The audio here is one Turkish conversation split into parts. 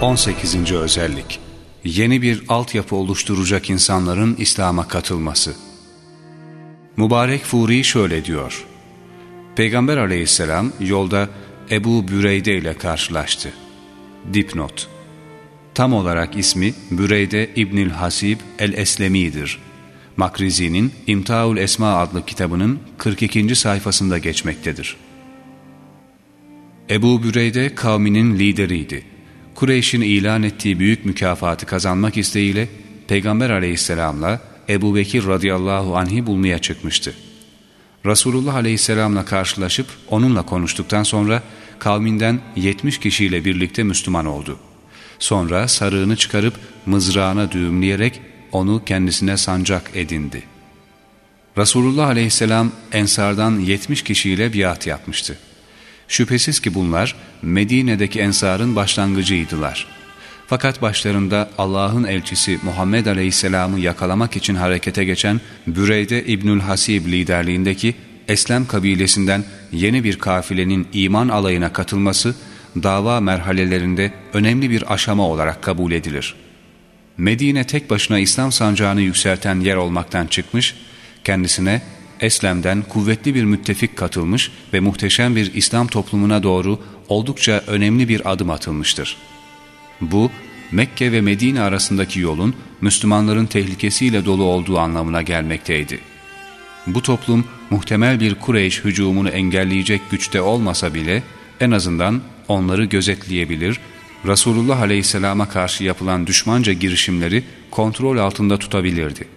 18. özellik Yeni bir altyapı oluşturacak insanların İslam'a katılması. Mübarek Furi şöyle diyor. Peygamber aleyhisselam yolda Ebu Büreyde ile karşılaştı. Dipnot Tam olarak ismi Büreyde İbnül Hasib el-Eslemi'dir. Makrizi'nin İmtaul Esma adlı kitabının 42. sayfasında geçmektedir. Ebu Büreyde kavminin lideriydi. Kureyş'in ilan ettiği büyük mükafatı kazanmak isteğiyle Peygamber aleyhisselamla Ebu Bekir radıyallahu anh'i bulmaya çıkmıştı. Resulullah aleyhisselamla karşılaşıp onunla konuştuktan sonra kavminden 70 kişiyle birlikte Müslüman oldu. Sonra sarığını çıkarıp mızrağına düğümleyerek onu kendisine sancak edindi. Resulullah aleyhisselam ensardan 70 kişiyle biat yapmıştı. Şüphesiz ki bunlar Medine'deki ensarın başlangıcıydılar. Fakat başlarında Allah'ın elçisi Muhammed Aleyhisselam'ı yakalamak için harekete geçen Büreyde İbnül Hasib liderliğindeki Eslem kabilesinden yeni bir kafilenin iman alayına katılması dava merhalelerinde önemli bir aşama olarak kabul edilir. Medine tek başına İslam sancağını yükselten yer olmaktan çıkmış, kendisine Eslem'den kuvvetli bir müttefik katılmış ve muhteşem bir İslam toplumuna doğru oldukça önemli bir adım atılmıştır. Bu, Mekke ve Medine arasındaki yolun Müslümanların tehlikesiyle dolu olduğu anlamına gelmekteydi. Bu toplum muhtemel bir Kureyş hücumunu engelleyecek güçte olmasa bile en azından onları gözetleyebilir, Resulullah Aleyhisselam'a karşı yapılan düşmanca girişimleri kontrol altında tutabilirdi.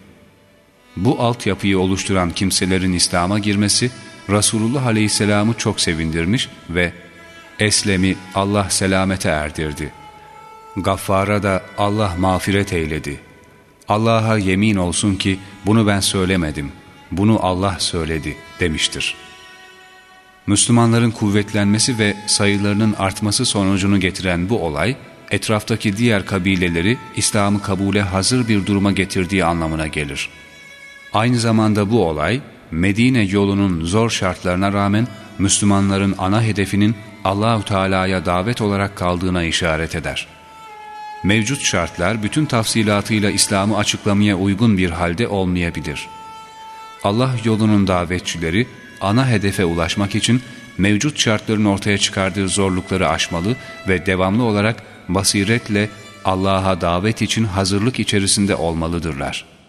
Bu altyapıyı oluşturan kimselerin İslam'a girmesi Resulullah Aleyhisselam'ı çok sevindirmiş ve Eslem'i Allah selamete erdirdi. Gaffar'a da Allah mağfiret eyledi. Allah'a yemin olsun ki bunu ben söylemedim, bunu Allah söyledi demiştir. Müslümanların kuvvetlenmesi ve sayılarının artması sonucunu getiren bu olay, etraftaki diğer kabileleri İslam'ı kabule hazır bir duruma getirdiği anlamına gelir. Aynı zamanda bu olay, Medine yolunun zor şartlarına rağmen Müslümanların ana hedefinin Allahu Teala'ya davet olarak kaldığına işaret eder. Mevcut şartlar bütün tafsilatıyla İslam'ı açıklamaya uygun bir halde olmayabilir. Allah yolunun davetçileri ana hedefe ulaşmak için mevcut şartların ortaya çıkardığı zorlukları aşmalı ve devamlı olarak basiretle Allah'a davet için hazırlık içerisinde olmalıdırlar.''